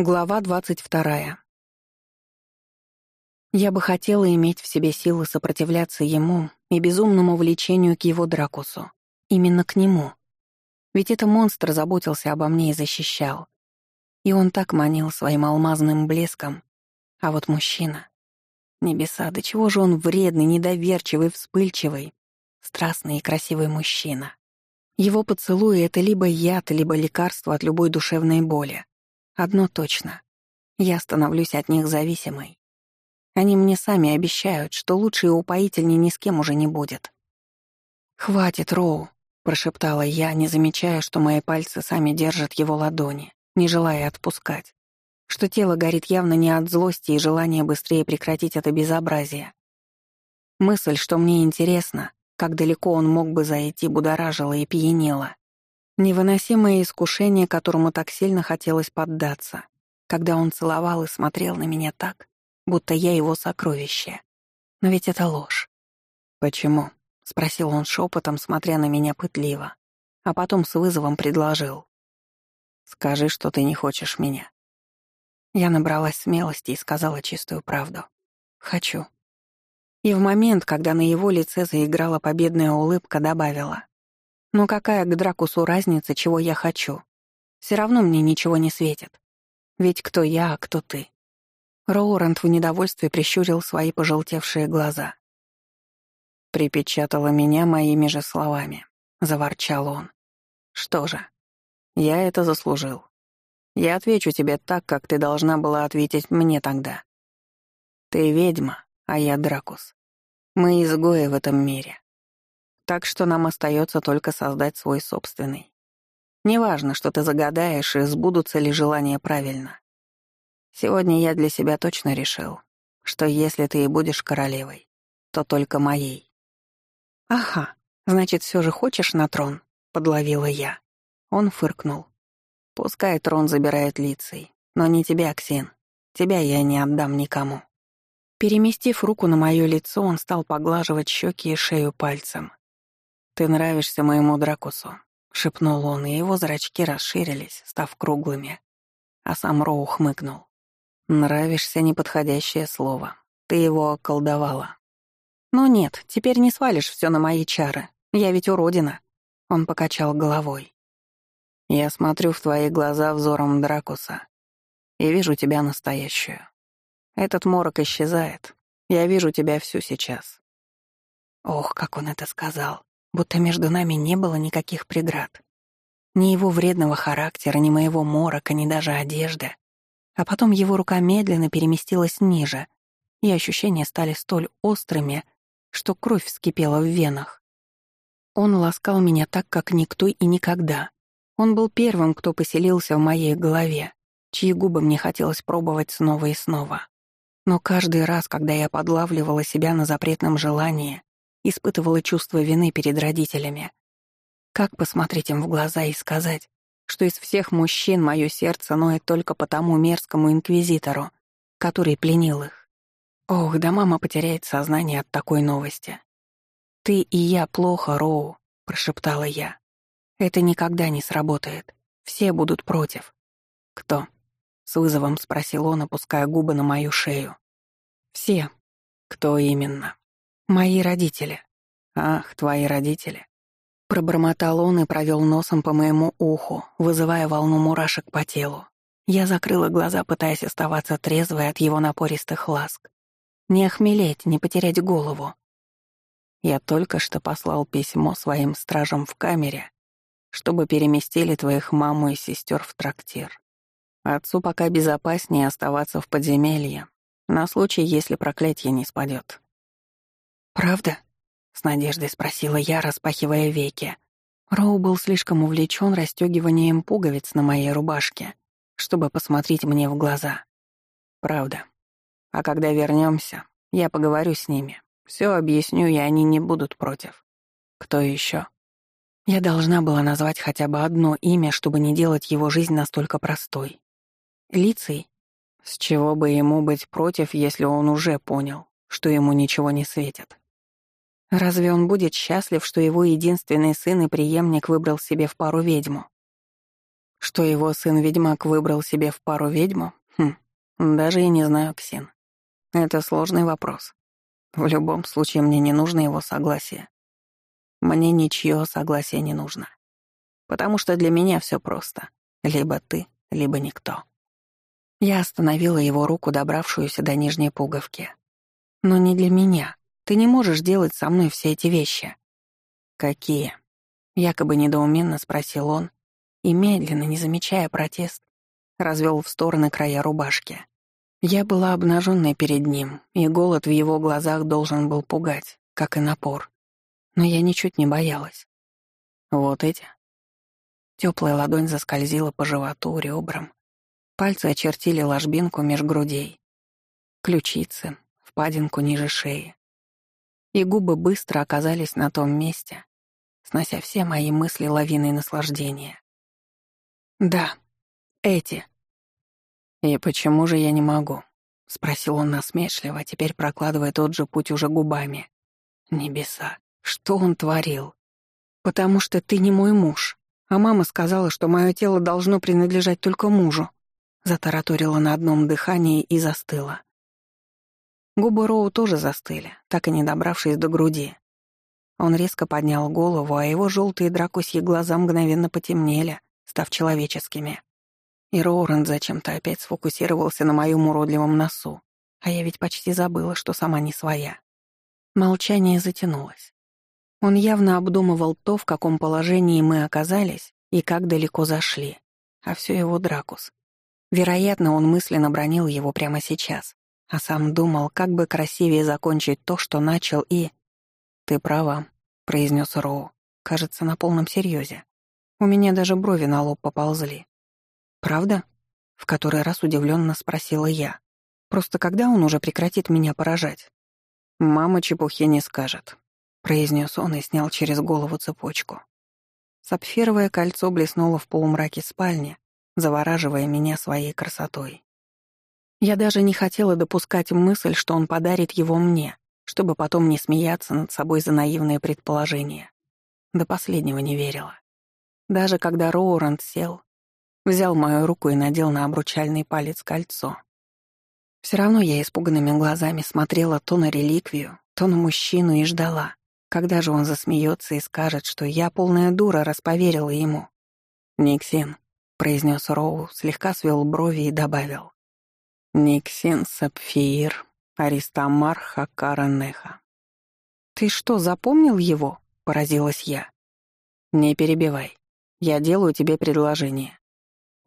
Глава двадцать вторая. Я бы хотела иметь в себе силы сопротивляться ему и безумному влечению к его Дракусу. Именно к нему. Ведь это монстр заботился обо мне и защищал. И он так манил своим алмазным блеском. А вот мужчина... Небеса, до чего же он вредный, недоверчивый, вспыльчивый, страстный и красивый мужчина. Его поцелуи — это либо яд, либо лекарство от любой душевной боли. Одно точно. Я становлюсь от них зависимой. Они мне сами обещают, что лучше и упоительнее ни с кем уже не будет. «Хватит, Роу», — прошептала я, не замечая, что мои пальцы сами держат его ладони, не желая отпускать. Что тело горит явно не от злости и желания быстрее прекратить это безобразие. Мысль, что мне интересно, как далеко он мог бы зайти, будоражила и пьянела. Невыносимое искушение, которому так сильно хотелось поддаться, когда он целовал и смотрел на меня так, будто я его сокровище. Но ведь это ложь. «Почему?» — спросил он шепотом, смотря на меня пытливо, а потом с вызовом предложил. «Скажи, что ты не хочешь меня». Я набралась смелости и сказала чистую правду. «Хочу». И в момент, когда на его лице заиграла победная улыбка, добавила. Но какая к Дракусу разница, чего я хочу? Все равно мне ничего не светит. Ведь кто я, а кто ты? Роурант в недовольстве прищурил свои пожелтевшие глаза. «Припечатала меня моими же словами», — заворчал он. «Что же, я это заслужил. Я отвечу тебе так, как ты должна была ответить мне тогда. Ты ведьма, а я Дракус. Мы изгои в этом мире. Так что нам остается только создать свой собственный. Неважно, что ты загадаешь и сбудутся ли желания правильно. Сегодня я для себя точно решил, что если ты и будешь королевой, то только моей. «Ага, значит, все же хочешь на трон?» — подловила я. Он фыркнул. «Пускай трон забирает лицей, но не тебя, Ксин. Тебя я не отдам никому». Переместив руку на мое лицо, он стал поглаживать щеки и шею пальцем. «Ты нравишься моему Дракусу», — шепнул он, и его зрачки расширились, став круглыми. А сам Роу хмыкнул. «Нравишься» — неподходящее слово. Ты его околдовала. «Ну нет, теперь не свалишь все на мои чары. Я ведь уродина». Он покачал головой. «Я смотрю в твои глаза взором Дракуса и вижу тебя настоящую. Этот морок исчезает. Я вижу тебя всю сейчас». Ох, как он это сказал будто между нами не было никаких преград. Ни его вредного характера, ни моего морока, ни даже одежды. А потом его рука медленно переместилась ниже, и ощущения стали столь острыми, что кровь вскипела в венах. Он ласкал меня так, как никто и никогда. Он был первым, кто поселился в моей голове, чьи губы мне хотелось пробовать снова и снова. Но каждый раз, когда я подлавливала себя на запретном желании, испытывала чувство вины перед родителями. Как посмотреть им в глаза и сказать, что из всех мужчин мое сердце ноет только по тому мерзкому инквизитору, который пленил их? Ох, да мама потеряет сознание от такой новости. «Ты и я плохо, Роу», — прошептала я. «Это никогда не сработает. Все будут против». «Кто?» — с вызовом спросил он, опуская губы на мою шею. «Все». «Кто именно?» «Мои родители». «Ах, твои родители». Пробормотал он и провел носом по моему уху, вызывая волну мурашек по телу. Я закрыла глаза, пытаясь оставаться трезвой от его напористых ласк. Не охмелеть, не потерять голову. Я только что послал письмо своим стражам в камере, чтобы переместили твоих маму и сестер в трактир. Отцу пока безопаснее оставаться в подземелье, на случай, если проклятие не спадет. «Правда?» — с надеждой спросила я, распахивая веки. Роу был слишком увлечен расстегиванием пуговиц на моей рубашке, чтобы посмотреть мне в глаза. «Правда. А когда вернемся, я поговорю с ними. Все объясню, и они не будут против. Кто еще? Я должна была назвать хотя бы одно имя, чтобы не делать его жизнь настолько простой. Лицей? С чего бы ему быть против, если он уже понял, что ему ничего не светит? Разве он будет счастлив, что его единственный сын и преемник выбрал себе в пару ведьму? Что его сын-ведьмак выбрал себе в пару ведьму? Хм, даже и не знаю, Ксин. Это сложный вопрос. В любом случае мне не нужно его согласие. Мне ничье согласие не нужно. Потому что для меня все просто. Либо ты, либо никто. Я остановила его руку, добравшуюся до нижней пуговки. Но не для меня. Ты не можешь делать со мной все эти вещи. Какие? Якобы недоуменно спросил он и медленно, не замечая протест, развел в стороны края рубашки. Я была обнаженной перед ним, и голод в его глазах должен был пугать, как и напор. Но я ничуть не боялась. Вот эти. Теплая ладонь заскользила по животу, ребрам. Пальцы очертили ложбинку меж грудей. Ключицы, впадинку ниже шеи. И губы быстро оказались на том месте, снося все мои мысли лавиной наслаждения. «Да, эти». «И почему же я не могу?» — спросил он насмешливо, теперь прокладывая тот же путь уже губами. «Небеса, что он творил?» «Потому что ты не мой муж, а мама сказала, что мое тело должно принадлежать только мужу», — затараторила на одном дыхании и застыла. Губы Роу тоже застыли, так и не добравшись до груди. Он резко поднял голову, а его желтые дракусьи глаза мгновенно потемнели, став человеческими. И Роурен зачем-то опять сфокусировался на моем уродливом носу, а я ведь почти забыла, что сама не своя. Молчание затянулось. Он явно обдумывал то, в каком положении мы оказались и как далеко зашли, а все его Дракус. Вероятно, он мысленно бронил его прямо сейчас, а сам думал, как бы красивее закончить то, что начал, и... «Ты права», — произнес Роу, кажется, на полном серьезе. У меня даже брови на лоб поползли. «Правда?» — в который раз удивленно спросила я. «Просто когда он уже прекратит меня поражать?» «Мама чепухи не скажет», — произнес он и снял через голову цепочку. Сапфировое кольцо блеснуло в полумраке спальни, завораживая меня своей красотой. Я даже не хотела допускать мысль, что он подарит его мне, чтобы потом не смеяться над собой за наивные предположения. До последнего не верила. Даже когда Роуранд сел, взял мою руку и надел на обручальный палец кольцо. Все равно я испуганными глазами смотрела то на реликвию, то на мужчину и ждала, когда же он засмеется и скажет, что я полная дура расповерила ему. «Никсин», — произнес Роу, слегка свел брови и добавил. «Никсин Сапфир Аристамар Хакаранеха. «Ты что, запомнил его?» — поразилась я. «Не перебивай. Я делаю тебе предложение».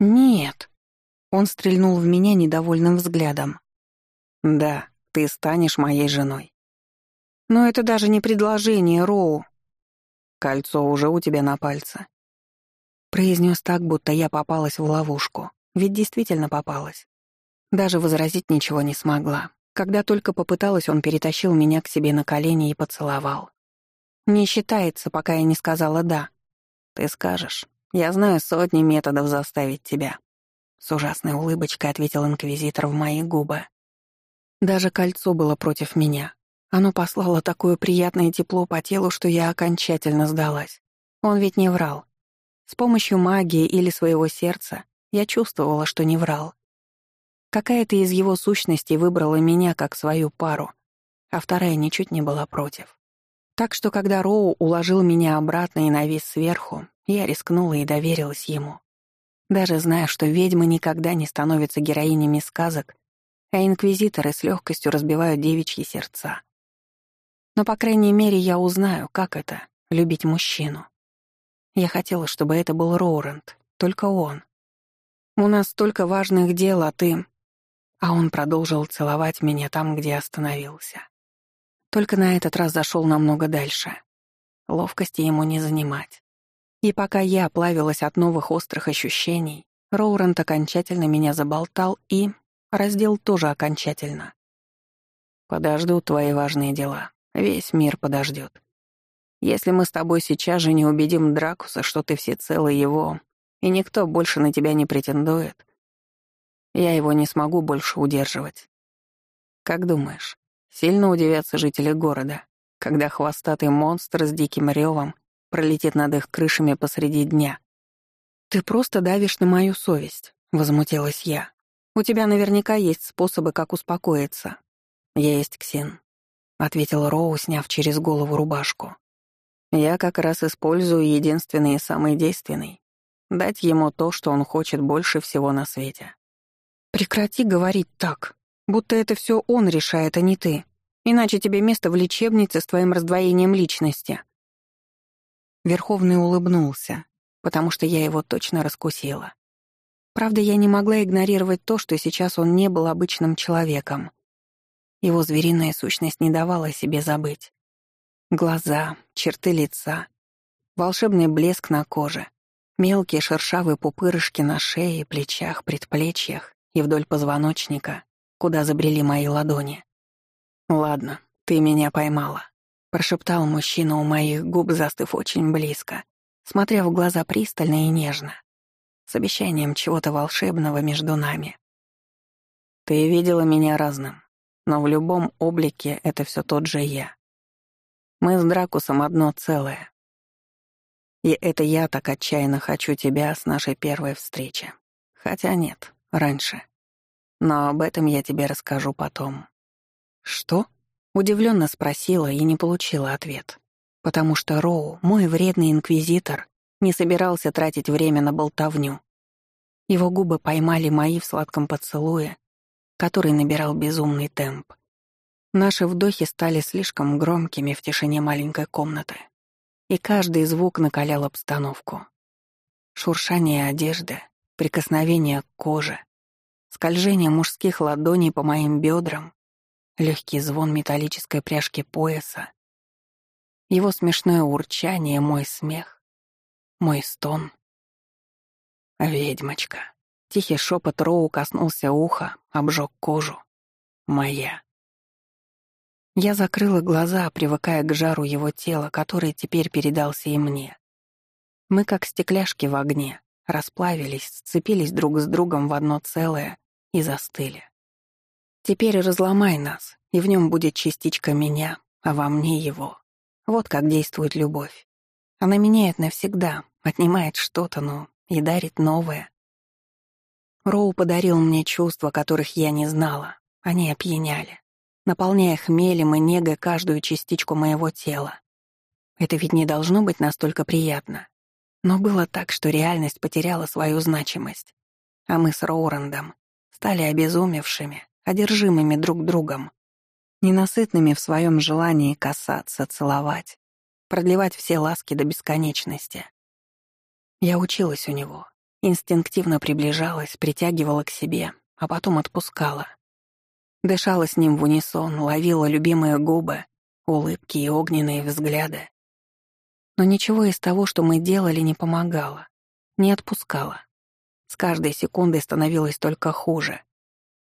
«Нет». Он стрельнул в меня недовольным взглядом. «Да, ты станешь моей женой». «Но это даже не предложение, Роу». «Кольцо уже у тебя на пальце». Произнес так, будто я попалась в ловушку. Ведь действительно попалась. Даже возразить ничего не смогла. Когда только попыталась, он перетащил меня к себе на колени и поцеловал. «Не считается, пока я не сказала «да». Ты скажешь. Я знаю сотни методов заставить тебя». С ужасной улыбочкой ответил инквизитор в мои губы. Даже кольцо было против меня. Оно послало такое приятное тепло по телу, что я окончательно сдалась. Он ведь не врал. С помощью магии или своего сердца я чувствовала, что не врал. Какая-то из его сущностей выбрала меня как свою пару, а вторая ничуть не была против. Так что, когда Роу уложил меня обратно и навис сверху, я рискнула и доверилась ему. Даже зная, что ведьмы никогда не становятся героинями сказок, а инквизиторы с легкостью разбивают девичьи сердца. Но, по крайней мере, я узнаю, как это — любить мужчину. Я хотела, чтобы это был Роурент, только он. У нас столько важных дел, а ты... А он продолжил целовать меня там, где остановился. Только на этот раз зашел намного дальше. Ловкости ему не занимать. И пока я плавилась от новых острых ощущений, Роурент окончательно меня заболтал и... раздел тоже окончательно. «Подождут твои важные дела. Весь мир подождет. Если мы с тобой сейчас же не убедим Дракуса, что ты всецело его, и никто больше на тебя не претендует, я его не смогу больше удерживать. Как думаешь, сильно удивятся жители города, когда хвостатый монстр с диким ревом пролетит над их крышами посреди дня? «Ты просто давишь на мою совесть», — возмутилась я. «У тебя наверняка есть способы, как успокоиться». «Есть, Ксин», — ответил Роу, сняв через голову рубашку. «Я как раз использую единственный и самый действенный. Дать ему то, что он хочет больше всего на свете». «Прекрати говорить так, будто это все он решает, а не ты. Иначе тебе место в лечебнице с твоим раздвоением личности». Верховный улыбнулся, потому что я его точно раскусила. Правда, я не могла игнорировать то, что сейчас он не был обычным человеком. Его звериная сущность не давала себе забыть. Глаза, черты лица, волшебный блеск на коже, мелкие шершавые пупырышки на шее, плечах, предплечьях и вдоль позвоночника, куда забрели мои ладони. «Ладно, ты меня поймала», — прошептал мужчина у моих губ, застыв очень близко смотря в глаза пристально и нежно, с обещанием чего-то волшебного между нами. «Ты видела меня разным, но в любом облике это все тот же я. Мы с Дракусом одно целое. И это я так отчаянно хочу тебя с нашей первой встречи. Хотя нет, раньше. Но об этом я тебе расскажу потом». «Что?» — удивленно спросила и не получила ответ потому что Роу, мой вредный инквизитор, не собирался тратить время на болтовню. Его губы поймали мои в сладком поцелуе, который набирал безумный темп. Наши вдохи стали слишком громкими в тишине маленькой комнаты, и каждый звук накалял обстановку. Шуршание одежды, прикосновение к коже, скольжение мужских ладоней по моим бедрам, легкий звон металлической пряжки пояса, его смешное урчание, мой смех, мой стон. «Ведьмочка». Тихий шепот Роу коснулся уха, обжег кожу. «Моя». Я закрыла глаза, привыкая к жару его тела, который теперь передался и мне. Мы, как стекляшки в огне, расплавились, сцепились друг с другом в одно целое и застыли. Теперь разломай нас, и в нем будет частичка меня, а во мне его. Вот как действует любовь. Она меняет навсегда, отнимает что-то, но и дарит новое. Роу подарил мне чувства, которых я не знала. Они опьяняли, наполняя хмелем и негой каждую частичку моего тела. Это ведь не должно быть настолько приятно. Но было так, что реальность потеряла свою значимость. А мы с Роурендом стали обезумевшими, одержимыми друг другом ненасытными в своем желании касаться, целовать, продлевать все ласки до бесконечности. Я училась у него, инстинктивно приближалась, притягивала к себе, а потом отпускала. Дышала с ним в унисон, ловила любимые губы, улыбки и огненные взгляды. Но ничего из того, что мы делали, не помогало, не отпускала. С каждой секундой становилось только хуже.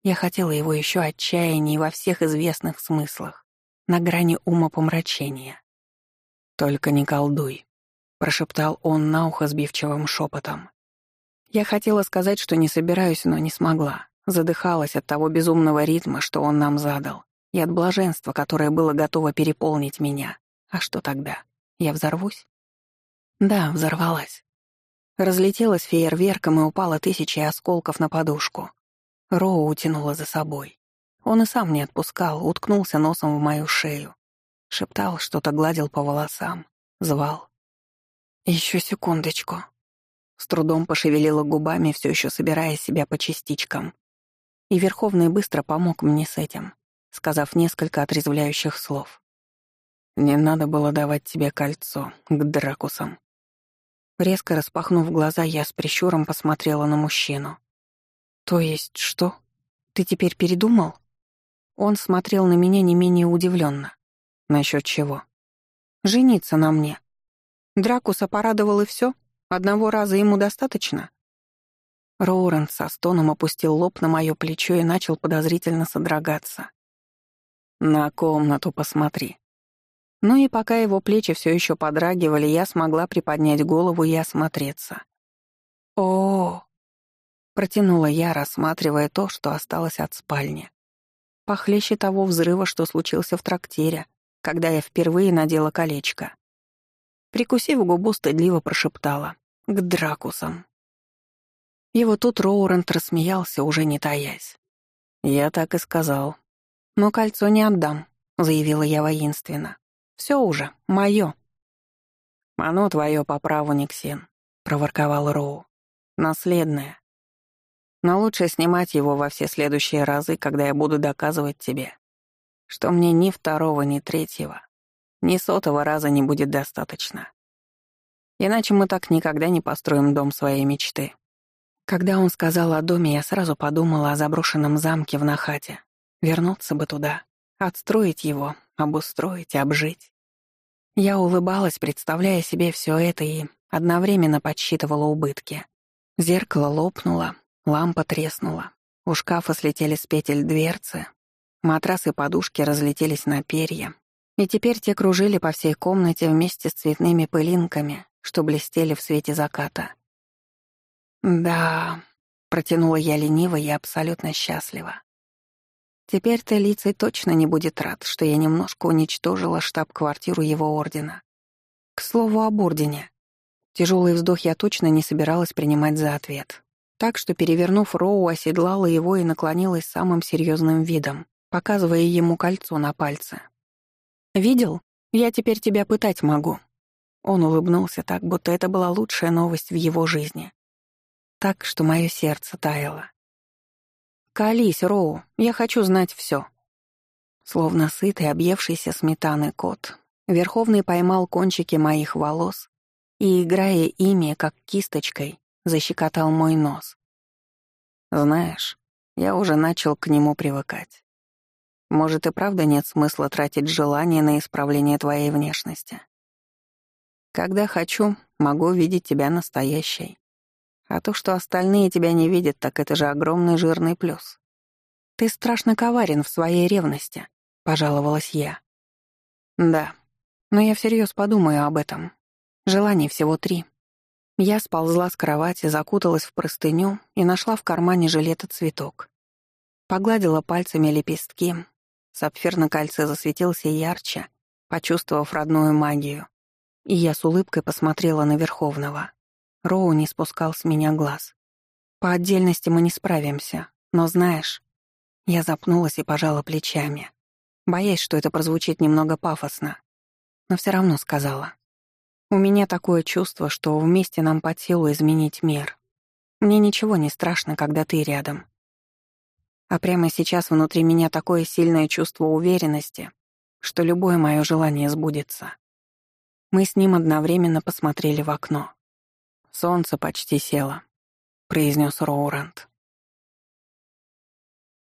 Я хотела его еще отчаянней во всех известных смыслах, на грани ума помрачения. «Только не колдуй», — прошептал он на ухо сбивчивым шепотом. Я хотела сказать, что не собираюсь, но не смогла. Задыхалась от того безумного ритма, что он нам задал, и от блаженства, которое было готово переполнить меня. А что тогда? Я взорвусь? Да, взорвалась. Разлетелась фейерверком и упала тысячи осколков на подушку. Роу утянула за собой. Он и сам не отпускал, уткнулся носом в мою шею. Шептал, что-то гладил по волосам, звал. Еще секундочку. С трудом пошевелила губами, все еще собирая себя по частичкам. И Верховный быстро помог мне с этим, сказав несколько отрезвляющих слов. «Не надо было давать тебе кольцо к дракусам». Резко распахнув глаза, я с прищуром посмотрела на мужчину. «То есть что? Ты теперь передумал?» Он смотрел на меня не менее удивленно. «Насчет чего?» «Жениться на мне. Дракуса порадовал и все? Одного раза ему достаточно?» Роурент со стоном опустил лоб на мое плечо и начал подозрительно содрогаться. «На комнату посмотри». Ну и пока его плечи все еще подрагивали, я смогла приподнять голову и осмотреться. О, Протянула я, рассматривая то, что осталось от спальни. Похлеще того взрыва, что случился в трактире, когда я впервые надела колечко. Прикусив губу, стыдливо прошептала. «К дракусам». И вот тут Роурент рассмеялся, уже не таясь. «Я так и сказал». «Но кольцо не отдам», — заявила я воинственно. «Все уже, мое». «Оно твое по праву, Никсин», — проворковал Роу. «Наследное. Но лучше снимать его во все следующие разы, когда я буду доказывать тебе, что мне ни второго, ни третьего, ни сотого раза не будет достаточно. Иначе мы так никогда не построим дом своей мечты. Когда он сказал о доме, я сразу подумала о заброшенном замке в Нахате. Вернуться бы туда, отстроить его, обустроить, обжить. Я улыбалась, представляя себе все это, и одновременно подсчитывала убытки. Зеркало лопнуло, лампа треснула, у шкафа слетели с петель дверцы, матрасы и подушки разлетелись на перья, и теперь те кружили по всей комнате вместе с цветными пылинками, что блестели в свете заката. «Да», — протянула я лениво и абсолютно счастлива. Теперь-то лицей точно не будет рад, что я немножко уничтожила штаб-квартиру его ордена. К слову об ордене. Тяжелый вздох я точно не собиралась принимать за ответ. Так что, перевернув Роу, оседлала его и наклонилась самым серьезным видом, показывая ему кольцо на пальце. «Видел? Я теперь тебя пытать могу». Он улыбнулся так, будто это была лучшая новость в его жизни. Так, что мое сердце таяло. «Колись, Роу, я хочу знать все. Словно сытый, объевшийся сметаны кот, Верховный поймал кончики моих волос и, играя ими, как кисточкой, защекотал мой нос. Знаешь, я уже начал к нему привыкать. Может, и правда нет смысла тратить желание на исправление твоей внешности. Когда хочу, могу видеть тебя настоящей. А то, что остальные тебя не видят, так это же огромный жирный плюс. Ты страшно коварен в своей ревности, — пожаловалась я. Да, но я всерьез подумаю об этом. Желаний всего три. Я сползла с кровати, закуталась в простыню и нашла в кармане жилета цветок. Погладила пальцами лепестки, Сапфир на кольце засветился ярче, почувствовав родную магию. И я с улыбкой посмотрела на Верховного. Роу не спускал с меня глаз. По отдельности мы не справимся, но знаешь... Я запнулась и пожала плечами, боясь, что это прозвучит немного пафосно. Но все равно сказала. У меня такое чувство, что вместе нам под силу изменить мир. Мне ничего не страшно, когда ты рядом. А прямо сейчас внутри меня такое сильное чувство уверенности, что любое мое желание сбудется. Мы с ним одновременно посмотрели в окно. «Солнце почти село», — произнес Роурант.